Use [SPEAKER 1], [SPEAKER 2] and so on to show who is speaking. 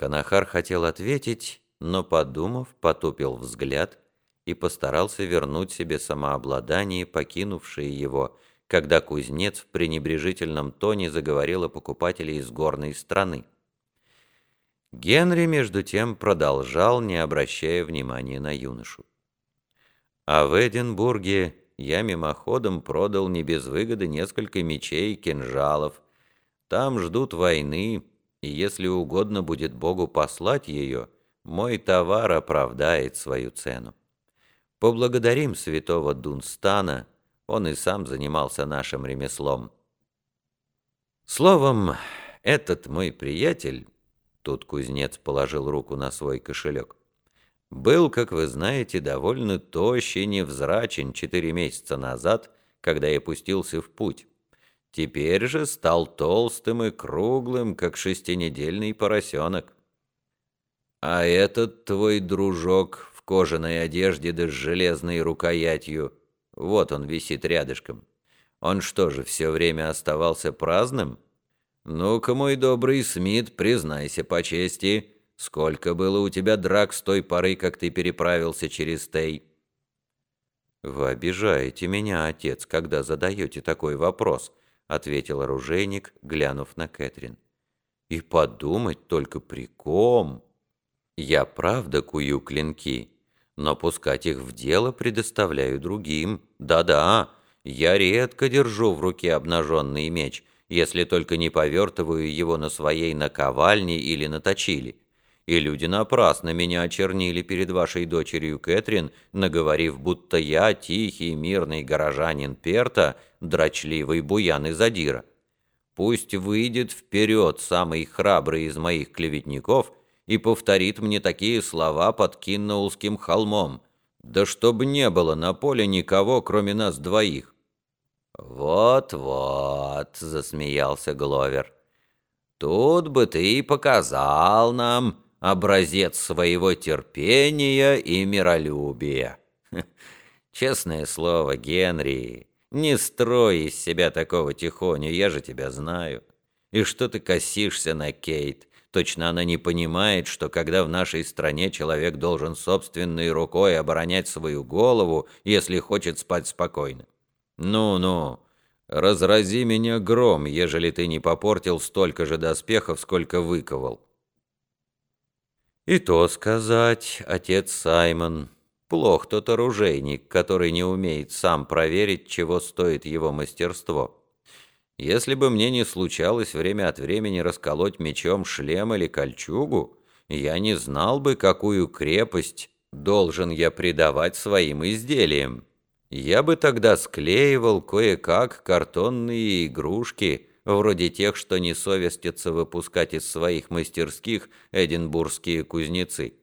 [SPEAKER 1] Канахар хотел ответить, но, подумав, потупил взгляд и постарался вернуть себе самообладание, покинувшее его, когда кузнец в пренебрежительном тоне заговорил о покупателе из горной страны. Генри, между тем, продолжал, не обращая внимания на юношу. А в Эдинбурге я мимоходом продал не без выгоды несколько мечей и кинжалов. Там ждут войны, и если угодно будет Богу послать ее, мой товар оправдает свою цену. Поблагодарим святого Дунстана, он и сам занимался нашим ремеслом. Словом, этот мой приятель, тут кузнец положил руку на свой кошелек, был, как вы знаете, довольно тощ и невзрачен четыре месяца назад, когда я пустился в путь. Теперь же стал толстым и круглым, как шестинедельный поросенок. А этот твой дружок в кожаной одежде да с железной рукоятью, вот он висит рядышком. Он что же, все время оставался праздным? Ну-ка, мой добрый Смит, признайся по чести, сколько было у тебя драк с той поры, как ты переправился через Тей? Вы обижаете меня, отец, когда задаете такой вопрос, ответил оружейник, глянув на Кэтрин. «И подумать только при ком? Я правда кую клинки, но пускать их в дело предоставляю другим. Да-да, я редко держу в руке обнаженный меч, если только не повертываю его на своей наковальне или на точили. И люди напрасно меня очернили перед вашей дочерью Кэтрин, наговорив, будто я тихий мирный горожанин Перта, дрочливый буян из Адира. Пусть выйдет вперед самый храбрый из моих клеветников и повторит мне такие слова под Кинноулским холмом. Да чтобы не было на поле никого, кроме нас двоих. «Вот-вот», — засмеялся Гловер, — «тут бы ты и показал нам образец своего терпения и миролюбия. Честное слово, Генри, не строй из себя такого тихоню, я же тебя знаю. И что ты косишься на Кейт? Точно она не понимает, что когда в нашей стране человек должен собственной рукой оборонять свою голову, если хочет спать спокойно. Ну-ну, разрази меня гром, ежели ты не попортил столько же доспехов, сколько выковал. И то сказать, отец Саймон, Плох тот оружейник, который не умеет сам проверить, чего стоит его мастерство. Если бы мне не случалось время от времени расколоть мечом шлем или кольчугу, я не знал бы, какую крепость должен я придавать своим изделиям. Я бы тогда склеивал кое-как картонные игрушки, вроде тех, что не совестятся выпускать из своих мастерских эдинбургские кузнецы.